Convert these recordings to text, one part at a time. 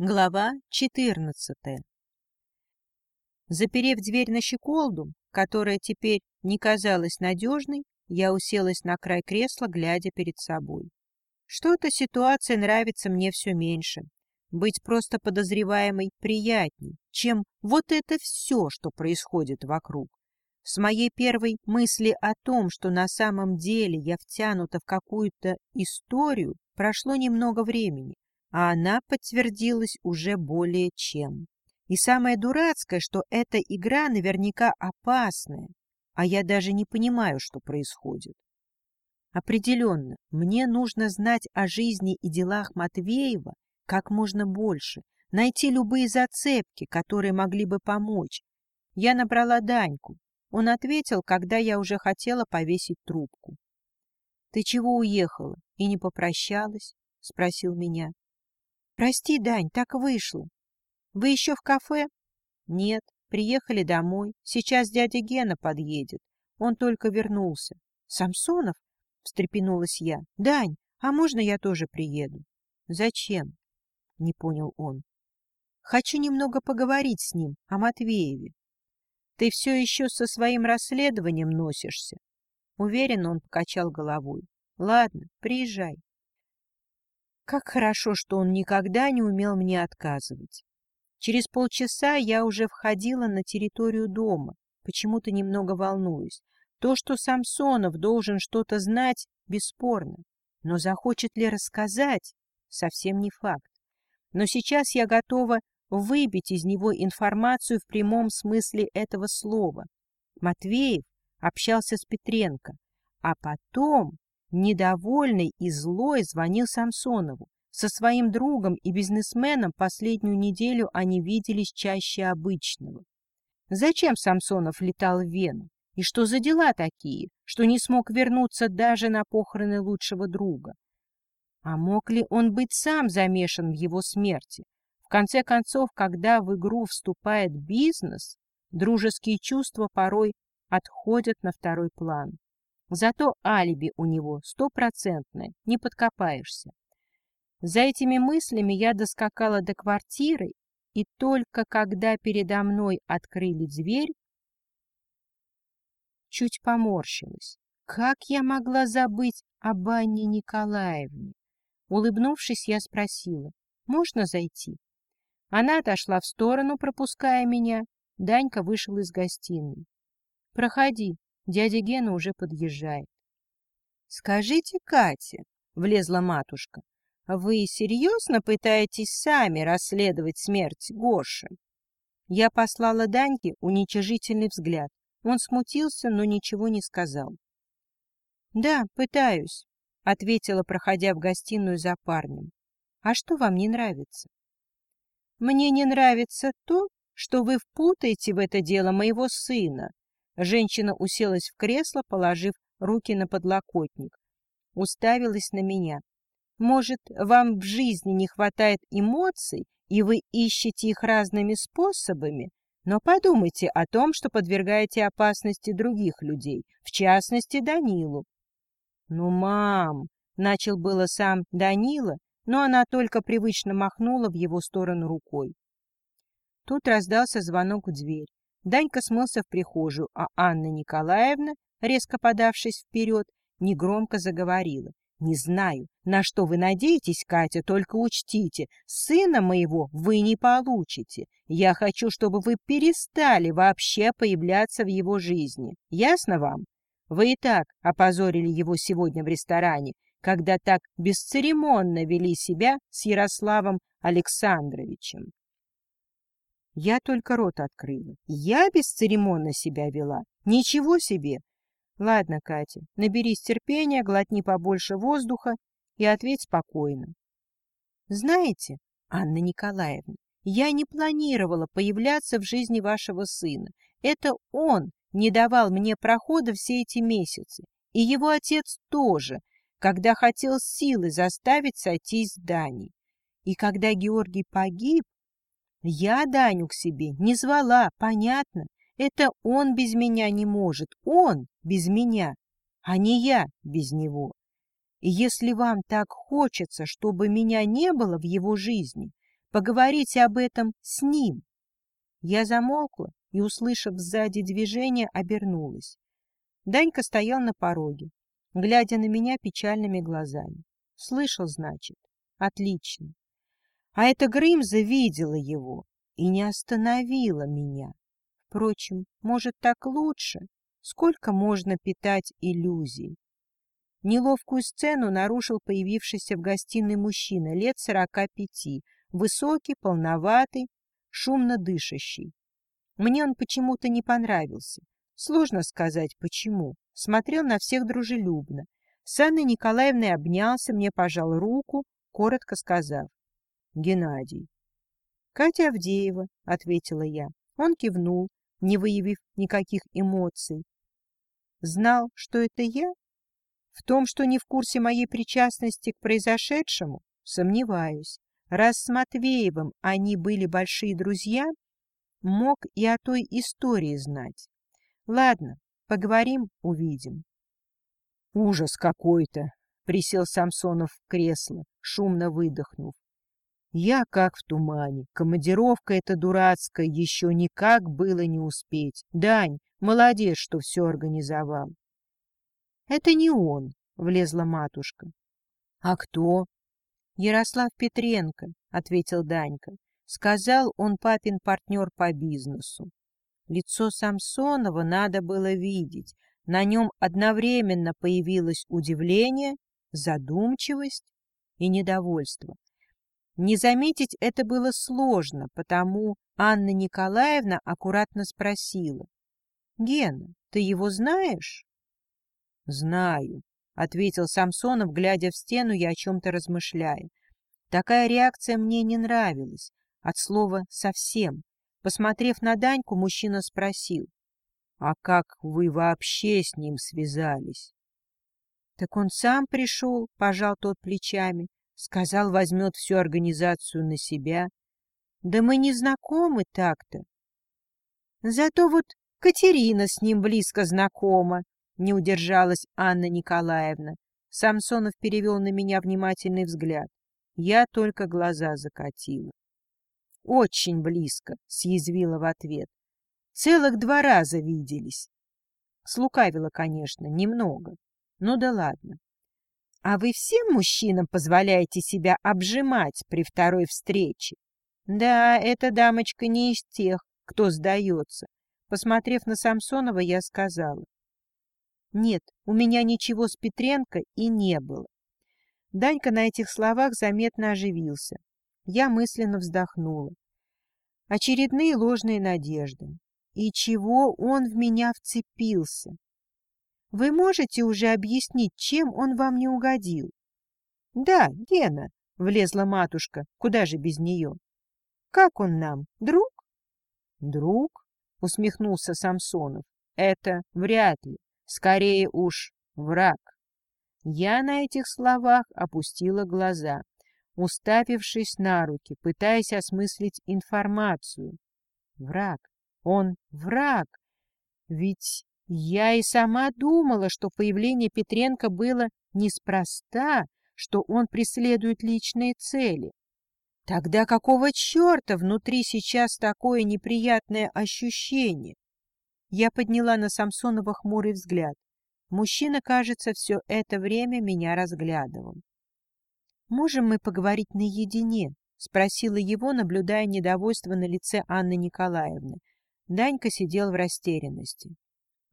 Глава 14 Заперев дверь на щеколду, которая теперь не казалась надежной, я уселась на край кресла, глядя перед собой. Что-то ситуация нравится мне все меньше. Быть просто подозреваемой приятней, чем вот это все, что происходит вокруг. С моей первой мысли о том, что на самом деле я втянута в какую-то историю, прошло немного времени а она подтвердилась уже более чем. И самое дурацкое, что эта игра наверняка опасная, а я даже не понимаю, что происходит. Определенно, мне нужно знать о жизни и делах Матвеева как можно больше, найти любые зацепки, которые могли бы помочь. Я набрала Даньку. Он ответил, когда я уже хотела повесить трубку. — Ты чего уехала и не попрощалась? — спросил меня. Прости, Дань, так вышло. Вы еще в кафе? Нет, приехали домой. Сейчас дядя Гена подъедет. Он только вернулся. Самсонов? Встрепенулась я. Дань, а можно я тоже приеду? Зачем? Не понял он. Хочу немного поговорить с ним о Матвееве. Ты все еще со своим расследованием носишься? Уверенно он покачал головой. Ладно, приезжай. Как хорошо, что он никогда не умел мне отказывать. Через полчаса я уже входила на территорию дома, почему-то немного волнуюсь. То, что Самсонов должен что-то знать, бесспорно. Но захочет ли рассказать, совсем не факт. Но сейчас я готова выбить из него информацию в прямом смысле этого слова. Матвеев общался с Петренко, а потом Недовольный и злой звонил Самсонову. Со своим другом и бизнесменом последнюю неделю они виделись чаще обычного. Зачем Самсонов летал в Вену? И что за дела такие, что не смог вернуться даже на похороны лучшего друга? А мог ли он быть сам замешан в его смерти? В конце концов, когда в игру вступает бизнес, дружеские чувства порой отходят на второй план. Зато алиби у него стопроцентное, не подкопаешься. За этими мыслями я доскакала до квартиры, и только когда передо мной открыли дверь, чуть поморщилась. Как я могла забыть об Анне Николаевне? Улыбнувшись, я спросила, можно зайти? Она отошла в сторону, пропуская меня. Данька вышел из гостиной. — Проходи, Дядя Гена уже подъезжает. — Скажите, Катя, — влезла матушка, — вы серьезно пытаетесь сами расследовать смерть Гоши? Я послала Даньке уничижительный взгляд. Он смутился, но ничего не сказал. — Да, пытаюсь, — ответила, проходя в гостиную за парнем. — А что вам не нравится? — Мне не нравится то, что вы впутаете в это дело моего сына, Женщина уселась в кресло, положив руки на подлокотник. Уставилась на меня. Может, вам в жизни не хватает эмоций, и вы ищете их разными способами? Но подумайте о том, что подвергаете опасности других людей, в частности, Данилу. — Ну, мам! — начал было сам Данила, но она только привычно махнула в его сторону рукой. Тут раздался звонок в дверь. Данька смылся в прихожую, а Анна Николаевна, резко подавшись вперед, негромко заговорила. «Не знаю, на что вы надеетесь, Катя, только учтите, сына моего вы не получите. Я хочу, чтобы вы перестали вообще появляться в его жизни. Ясно вам? Вы и так опозорили его сегодня в ресторане, когда так бесцеремонно вели себя с Ярославом Александровичем. Я только рот открыла. Я бесцеремонно себя вела. Ничего себе! Ладно, Катя, наберись терпения, глотни побольше воздуха и ответь спокойно. Знаете, Анна Николаевна, я не планировала появляться в жизни вашего сына. Это он не давал мне прохода все эти месяцы. И его отец тоже, когда хотел силы заставить сойтись с Даней. И когда Георгий погиб, я Даню к себе не звала, понятно. Это он без меня не может, он без меня, а не я без него. И если вам так хочется, чтобы меня не было в его жизни, поговорить об этом с ним. Я замолкла и, услышав сзади движение, обернулась. Данька стоял на пороге, глядя на меня печальными глазами. Слышал, значит. Отлично. А эта Грымза видела его и не остановила меня. Впрочем, может, так лучше? Сколько можно питать иллюзий? Неловкую сцену нарушил появившийся в гостиной мужчина лет сорока пяти, высокий, полноватый, шумно дышащий. Мне он почему-то не понравился. Сложно сказать, почему. Смотрел на всех дружелюбно. С Анной Николаевной обнялся, мне пожал руку, коротко сказав. — Геннадий. — Катя Авдеева, — ответила я. Он кивнул, не выявив никаких эмоций. Знал, что это я? В том, что не в курсе моей причастности к произошедшему, сомневаюсь. Раз с Матвеевым они были большие друзья, мог и о той истории знать. Ладно, поговорим, увидим. Ужас какой-то! Присел Самсонов в кресло, шумно выдохнув. Я как в тумане. Командировка эта дурацкая, еще никак было не успеть. Дань, молодец, что все организовал. — Это не он, — влезла матушка. — А кто? — Ярослав Петренко, — ответил Данька. Сказал он папин партнер по бизнесу. Лицо Самсонова надо было видеть. На нем одновременно появилось удивление, задумчивость и недовольство. Не заметить это было сложно, потому Анна Николаевна аккуратно спросила. — Гена, ты его знаешь? — Знаю, — ответил Самсонов, глядя в стену и о чем-то размышляя. Такая реакция мне не нравилась, от слова «совсем». Посмотрев на Даньку, мужчина спросил. — А как вы вообще с ним связались? — Так он сам пришел, — пожал тот плечами. Сказал, возьмет всю организацию на себя. Да мы не знакомы так-то. Зато вот Катерина с ним близко знакома, не удержалась Анна Николаевна. Самсонов перевел на меня внимательный взгляд. Я только глаза закатила. «Очень близко», — съязвила в ответ. «Целых два раза виделись». Слукавила, конечно, немного. Ну да ладно. А вы всем мужчинам позволяете себя обжимать при второй встрече? Да, эта дамочка не из тех, кто сдается. Посмотрев на Самсонова, я сказала. Нет, у меня ничего с Петренко и не было. Данька на этих словах заметно оживился. Я мысленно вздохнула. Очередные ложные надежды. И чего он в меня вцепился? Вы можете уже объяснить, чем он вам не угодил? — Да, Гена, — влезла матушка, куда же без нее. — Как он нам, друг? — Друг? — усмехнулся Самсонов. — Это вряд ли. Скорее уж враг. Я на этих словах опустила глаза, уставившись на руки, пытаясь осмыслить информацию. Враг. Он враг. Ведь я и сама думала, что появление Петренко было неспроста, что он преследует личные цели. Тогда какого черта внутри сейчас такое неприятное ощущение? Я подняла на Самсонова хмурый взгляд. Мужчина, кажется, все это время меня разглядывал. «Можем мы поговорить наедине?» — спросила его, наблюдая недовольство на лице Анны Николаевны. Данька сидел в растерянности.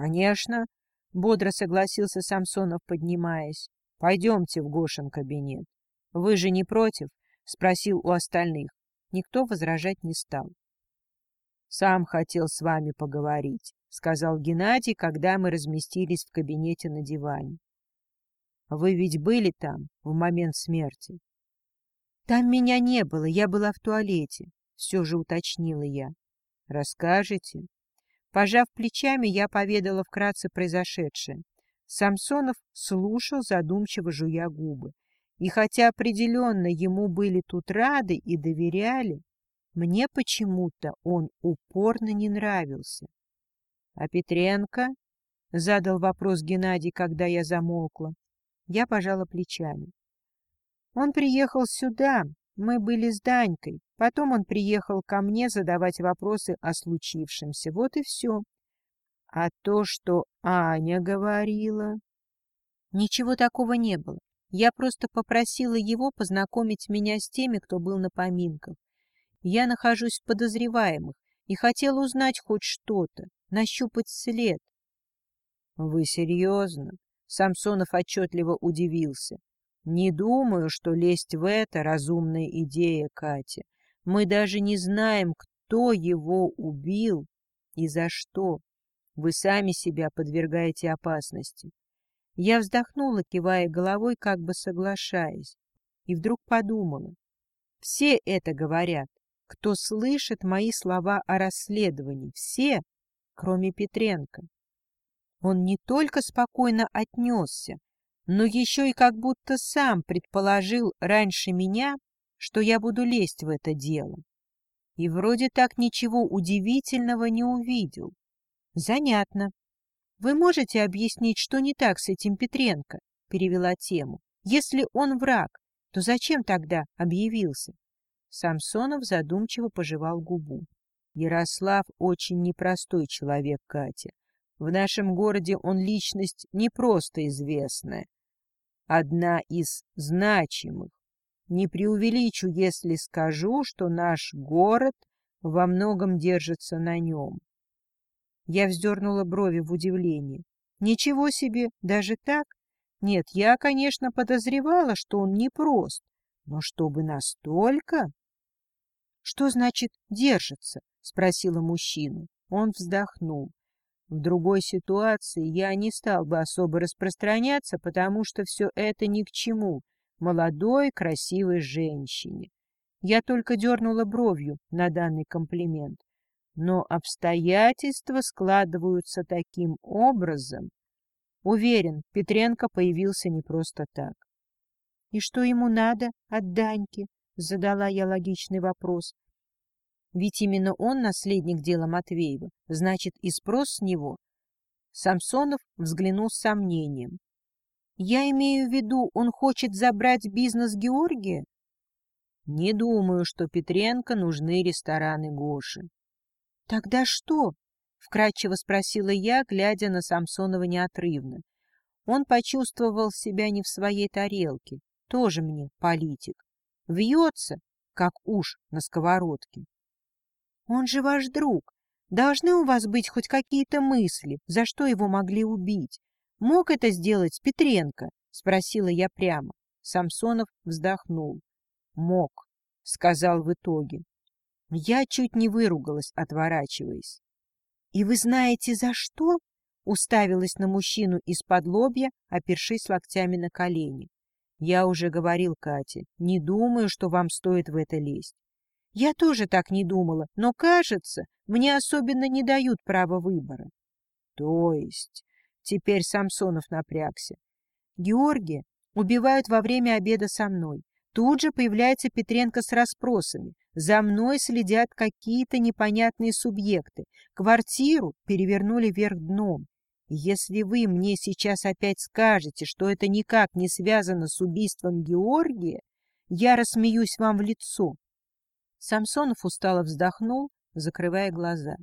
Конечно, бодро согласился Самсонов, поднимаясь. Пойдемте в Гошин кабинет. Вы же не против? Спросил у остальных. Никто возражать не стал. Сам хотел с вами поговорить, сказал Геннадий, когда мы разместились в кабинете на диване. Вы ведь были там в момент смерти? Там меня не было, я была в туалете, все же уточнила я. Расскажете? Пожав плечами, я поведала вкратце произошедшее. Самсонов слушал, задумчиво жуя губы. И хотя определенно ему были тут рады и доверяли, мне почему-то он упорно не нравился. — А Петренко? — задал вопрос Геннадий, когда я замолкла. Я пожала плечами. Он приехал сюда, Мы были с Данькой. Потом он приехал ко мне задавать вопросы о случившемся. Вот и все. А то, что Аня говорила... Ничего такого не было. Я просто попросила его познакомить меня с теми, кто был на поминках. Я нахожусь в подозреваемых и хотела узнать хоть что-то, нащупать след. — Вы серьезно? — Самсонов отчетливо удивился. — Не думаю, что лезть в это разумная идея, Катя. Мы даже не знаем, кто его убил и за что. Вы сами себя подвергаете опасности. Я вздохнула, кивая головой, как бы соглашаясь, и вдруг подумала. Все это говорят, кто слышит мои слова о расследовании, все, кроме Петренко. Он не только спокойно отнесся, но еще и как будто сам предположил раньше меня, что я буду лезть в это дело. И вроде так ничего удивительного не увидел. Занятно. Вы можете объяснить, что не так с этим Петренко? Перевела тему. Если он враг, то зачем тогда объявился? Самсонов задумчиво пожевал губу. Ярослав очень непростой человек, Катя. В нашем городе он личность не просто известная, одна из значимых. Не преувеличу, если скажу, что наш город во многом держится на нем. Я вздернула брови в удивлении. Ничего себе, даже так? Нет, я, конечно, подозревала, что он непрост, но чтобы настолько... — Что значит «держится»? — спросила мужчину. Он вздохнул. В другой ситуации я не стал бы особо распространяться, потому что все это ни к чему молодой, красивой женщине. Я только дернула бровью на данный комплимент. Но обстоятельства складываются таким образом. Уверен, Петренко появился не просто так. — И что ему надо от Даньки? — задала я логичный вопрос. Ведь именно он наследник дела Матвеева, значит, и спрос с него. Самсонов взглянул с сомнением. — Я имею в виду, он хочет забрать бизнес Георгия? — Не думаю, что Петренко нужны рестораны Гоши. «Тогда что?» — вкратчиво спросила я, глядя на Самсонова неотрывно. Он почувствовал себя не в своей тарелке, тоже мне политик. Вьется, как уж на сковородке. «Он же ваш друг. Должны у вас быть хоть какие-то мысли, за что его могли убить. Мог это сделать Петренко?» — спросила я прямо. Самсонов вздохнул. «Мог», — сказал в итоге. Я чуть не выругалась, отворачиваясь. — И вы знаете, за что? — уставилась на мужчину из-под лобья, опершись локтями на колени. — Я уже говорил Кате, не думаю, что вам стоит в это лезть. Я тоже так не думала, но, кажется, мне особенно не дают права выбора. — То есть... Теперь Самсонов напрягся. Георгия убивают во время обеда со мной. Тут же появляется Петренко с расспросами. За мной следят какие-то непонятные субъекты. Квартиру перевернули вверх дном. Если вы мне сейчас опять скажете, что это никак не связано с убийством Георгия, я рассмеюсь вам в лицо. Самсонов устало вздохнул, закрывая глаза.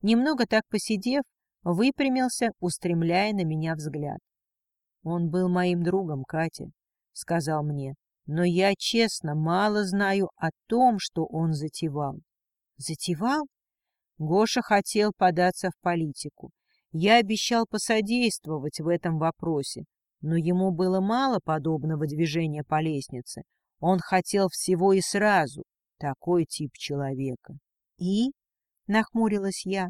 Немного так посидев, выпрямился, устремляя на меня взгляд. — Он был моим другом, Катя, — сказал мне но я, честно, мало знаю о том, что он затевал. Затевал? Гоша хотел податься в политику. Я обещал посодействовать в этом вопросе, но ему было мало подобного движения по лестнице. Он хотел всего и сразу. Такой тип человека. И? Нахмурилась я.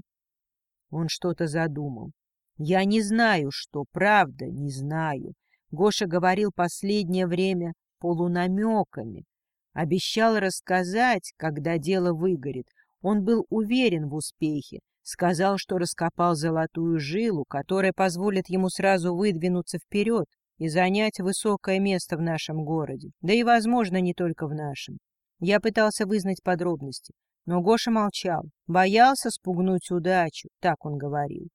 Он что-то задумал. Я не знаю, что, правда, не знаю. Гоша говорил последнее время полунамеками. Обещал рассказать, когда дело выгорит. Он был уверен в успехе. Сказал, что раскопал золотую жилу, которая позволит ему сразу выдвинуться вперед и занять высокое место в нашем городе, да и, возможно, не только в нашем. Я пытался вызнать подробности, но Гоша молчал, боялся спугнуть удачу, так он говорил.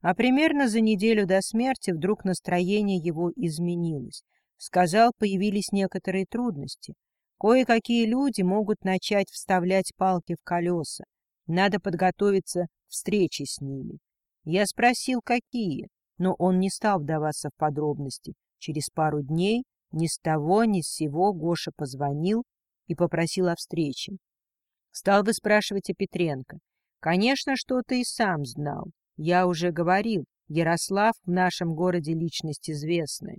А примерно за неделю до смерти вдруг настроение его изменилось. Сказал, появились некоторые трудности. Кое-какие люди могут начать вставлять палки в колеса. Надо подготовиться к встрече с ними. Я спросил, какие, но он не стал вдаваться в подробности. Через пару дней ни с того ни с сего Гоша позвонил и попросил о встрече. Стал выспрашивать о Петренко. Конечно, что-то и сам знал. Я уже говорил, Ярослав в нашем городе личность известная.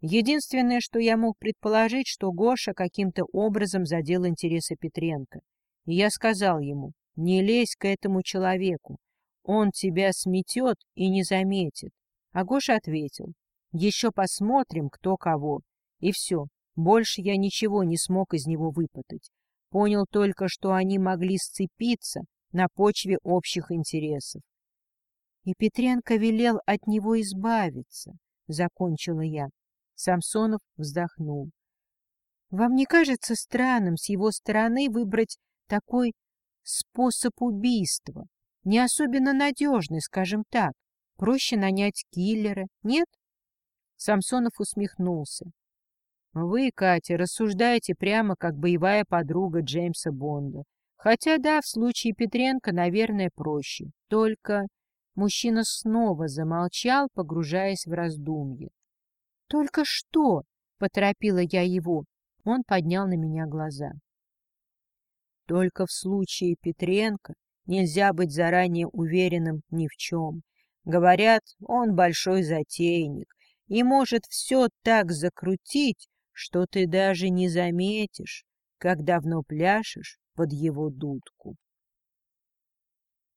Единственное, что я мог предположить, что Гоша каким-то образом задел интересы Петренко. И я сказал ему, не лезь к этому человеку, он тебя сметет и не заметит. А Гоша ответил, еще посмотрим, кто кого. И все, больше я ничего не смог из него выпытать. Понял только, что они могли сцепиться на почве общих интересов. И Петренко велел от него избавиться, — закончила я. Самсонов вздохнул. Вам не кажется странным с его стороны выбрать такой способ убийства? Не особенно надежный, скажем так. Проще нанять киллера, нет? Самсонов усмехнулся. Вы, Катя, рассуждаете прямо как боевая подруга Джеймса Бонда. Хотя да, в случае Петренко, наверное, проще. Только Мужчина снова замолчал, погружаясь в раздумье. — Только что? — поторопила я его. Он поднял на меня глаза. — Только в случае Петренко нельзя быть заранее уверенным ни в чем. Говорят, он большой затейник и может все так закрутить, что ты даже не заметишь, как давно пляшешь под его дудку.